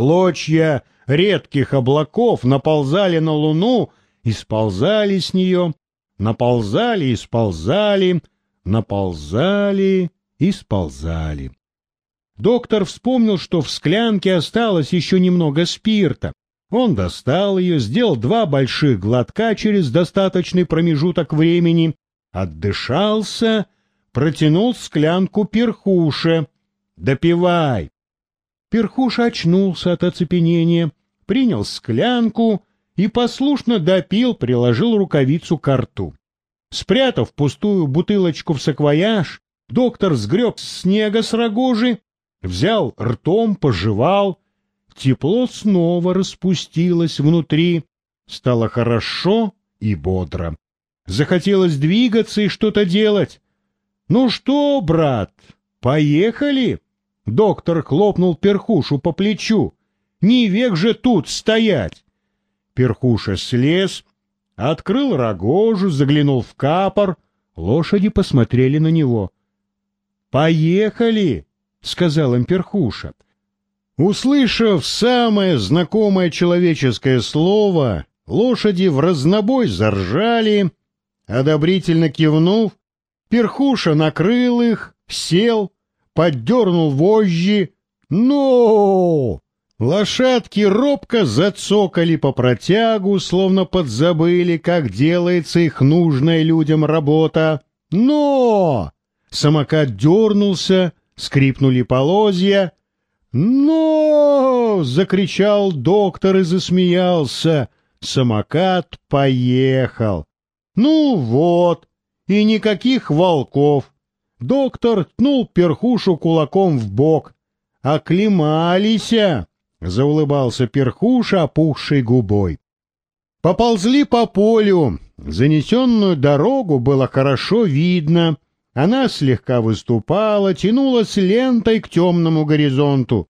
Клочья редких облаков наползали на луну и сползали с нее, наползали и сползали, наползали и сползали. Доктор вспомнил, что в склянке осталось еще немного спирта. Он достал ее, сделал два больших глотка через достаточный промежуток времени, отдышался, протянул склянку перхуше. «Допивай!» Перхуша очнулся от оцепенения, принял склянку и послушно допил, приложил рукавицу к рту. Спрятав пустую бутылочку в саквояж, доктор сгреб снега с рогожи, взял ртом, пожевал. Тепло снова распустилось внутри, стало хорошо и бодро. Захотелось двигаться и что-то делать. «Ну что, брат, поехали?» Доктор хлопнул перхушу по плечу. «Не век же тут стоять!» Перхуша слез, открыл рогожу, заглянул в капор. Лошади посмотрели на него. «Поехали!» — сказал им Перхуша. Услышав самое знакомое человеческое слово, лошади в разнобой заржали, одобрительно кивнув, Перхуша накрыл их, сел, поддернул вожжи. «Но!» Лошадки робко зацокали по протягу, словно подзабыли, как делается их нужная людям работа. «Но!» Самокат дернулся, скрипнули полозья. «Но!» — закричал доктор и засмеялся. Самокат поехал. «Ну вот, и никаких волков!» Доктор ткнул перхушу кулаком в бок. «Оклемалися!» — заулыбался перхуша, опухшей губой. Поползли по полю. Занесенную дорогу было хорошо видно. Она слегка выступала, тянулась лентой к темному горизонту.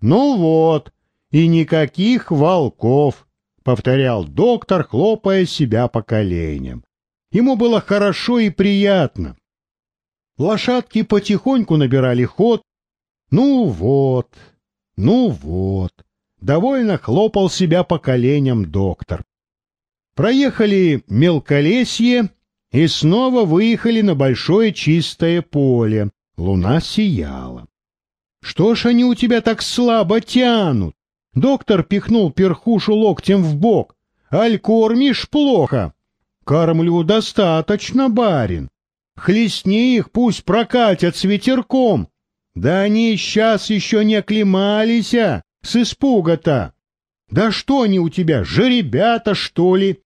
«Ну вот, и никаких волков!» — повторял доктор, хлопая себя по коленям. Ему было хорошо и приятно. Лошадки потихоньку набирали ход. «Ну вот, ну вот, довольно хлопал себя по коленям доктор. Проехали мелколесье и снова выехали на большое чистое поле. Луна сияла. Что ж они у тебя так слабо тянут? Доктор пихнул перхушу локтем в бок. Аль кормишь плохо? Кормлю достаточно, барин. Хлестни их, пусть прокатят с ветерком. Да они сейчас еще не оклемались, а, с испуга-то. Да что они у тебя, жеребята, что ли?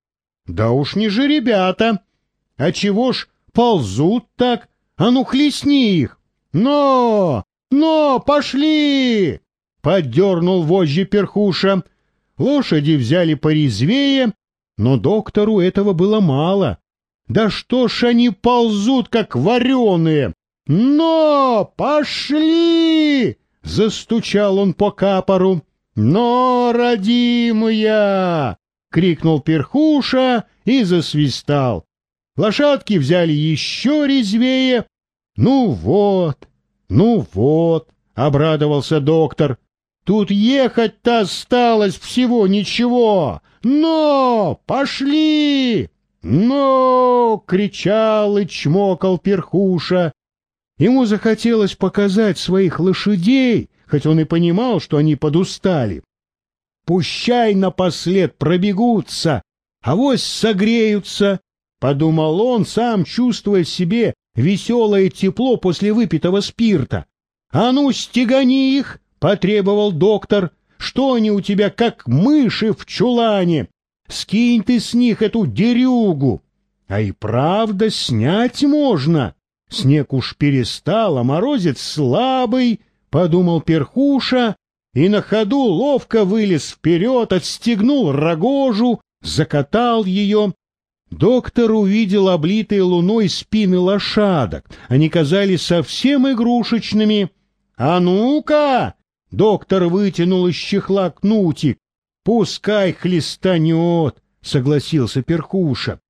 Да уж не жеребята. А чего ж ползут так? А ну хлестни их. Но! Но! Пошли! Поддернул вожжи перхуша. Лошади взяли порезвее, но доктору этого было мало. Да что ж они ползут, как вареные? «Но! Пошли!» — застучал он по капору. «Но, родимая!» — крикнул перхуша и засвистал. Лошадки взяли еще резвее. «Ну вот, ну вот!» — обрадовался доктор. «Тут ехать-то осталось всего ничего! Но! Пошли!» «Но!» — кричал и чмокал перхуша. Ему захотелось показать своих лошадей, хоть он и понимал, что они подустали. «Пущай напослед пробегутся, а вось согреются», — подумал он, сам чувствуя в себе веселое тепло после выпитого спирта. «А ну, стегани их!» — потребовал доктор. «Что они у тебя, как мыши в чулане? Скинь ты с них эту дерюгу!» «А и правда снять можно!» Снег уж перестал, а морозец слабый, — подумал перхуша, и на ходу ловко вылез вперед, отстегнул рогожу, закатал ее. Доктор увидел облитые луной спины лошадок. Они казались совсем игрушечными. — А ну-ка! — доктор вытянул из чехла кнутик. — Пускай хлестанет, — согласился перхуша.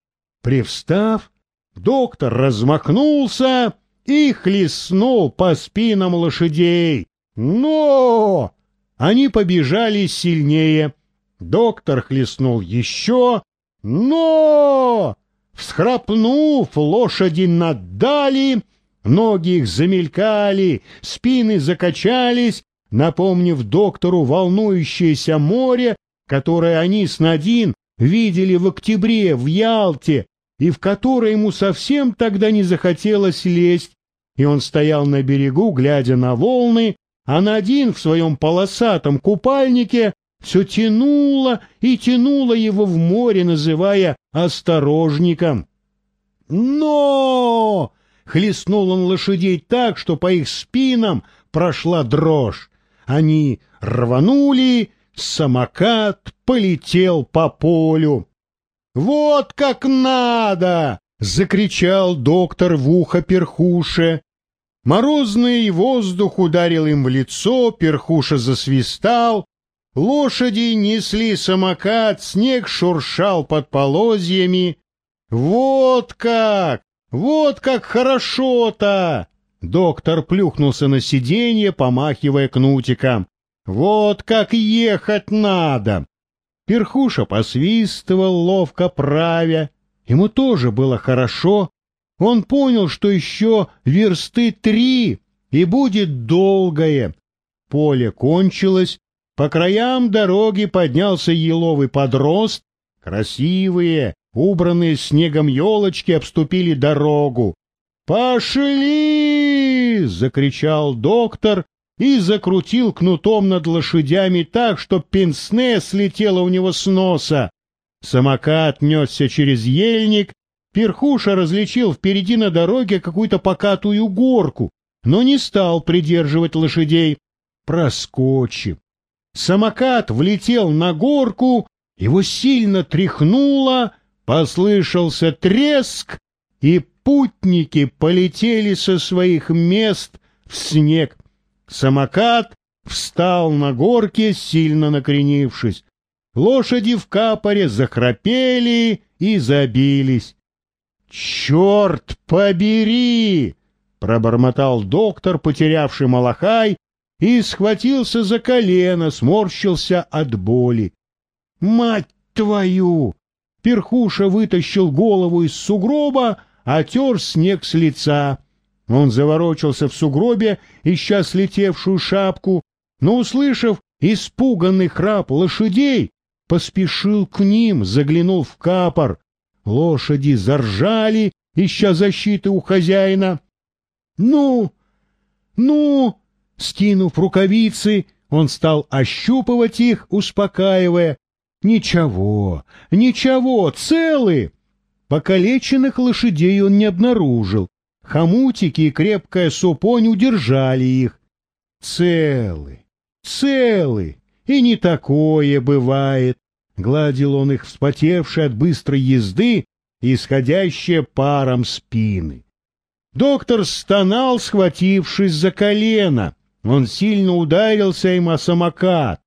Привстав, Доктор размахнулся и хлестнул по спинам лошадей. «Но!» они побежали сильнее. Доктор хлестнул еще, но, всхрапнув, лошади наддали, ноги их замелькали, спины закачались, напомнив доктору волнующееся море, которое они с Надин видели в октябре в Ялте, и в которое ему совсем тогда не захотелось лезть, и он стоял на берегу, глядя на волны, а Надин в своем полосатом купальнике все тянуло и тянуло его в море, называя осторожником. «Но!» — хлестнул он лошадей так, что по их спинам прошла дрожь. Они рванули, самокат полетел по полю. «Вот как надо!» — закричал доктор в ухо перхуше. Морозный воздух ударил им в лицо, перхуша засвистал, лошади несли самокат, снег шуршал под полозьями. «Вот как! Вот как хорошо-то!» Доктор плюхнулся на сиденье, помахивая кнутиком. «Вот как ехать надо!» Перхуша посвистывал, ловко правя. Ему тоже было хорошо, он понял, что еще версты три, и будет долгое. Поле кончилось, по краям дороги поднялся еловый подрост, красивые, убранные снегом елочки обступили дорогу. «Пошли!» — закричал доктор и закрутил кнутом над лошадями так, что пенсне слетело у него с носа. Самокат несся через ельник, Перхуша различил впереди на дороге какую-то покатую горку, но не стал придерживать лошадей. Проскочив. Самокат влетел на горку, его сильно тряхнуло, послышался треск, и путники полетели со своих мест в снег. Самокат встал на горке, сильно накренившись. Лошади в капоре захрапели и забились. «Черт побери!» — пробормотал доктор, потерявший малахай, и схватился за колено, сморщился от боли. «Мать твою!» Перхуша вытащил голову из сугроба, отер снег с лица. Он заворочился в сугробе, ища слетевшую шапку, но, услышав испуганный храп лошадей, поспешил к ним, заглянул в капор. Лошади заржали, ища защиты у хозяина. «Ну! Ну!» Скинув рукавицы, он стал ощупывать их, успокаивая. «Ничего, ничего, целы!» Покалеченных лошадей он не обнаружил. Хомутики и крепкая супонь удержали их. «Целы, целы, и не такое бывает!» Гладил он их, вспотевшие от быстрой езды исходящие паром спины. Доктор стонал, схватившись за колено. Он сильно ударился им о самокат.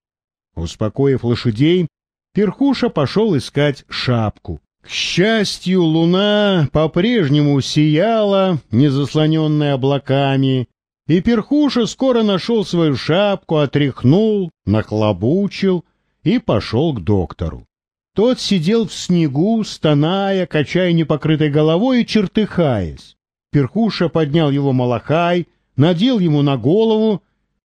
Успокоив лошадей, Перхуша пошел искать шапку. К счастью, луна по-прежнему сияла, не заслоненная облаками, и Перхуша скоро нашел свою шапку, отряхнул, нахлобучил и пошел к доктору. Тот сидел в снегу, стоная, качая непокрытой головой и чертыхаясь. Перхуша поднял его малахай, надел ему на голову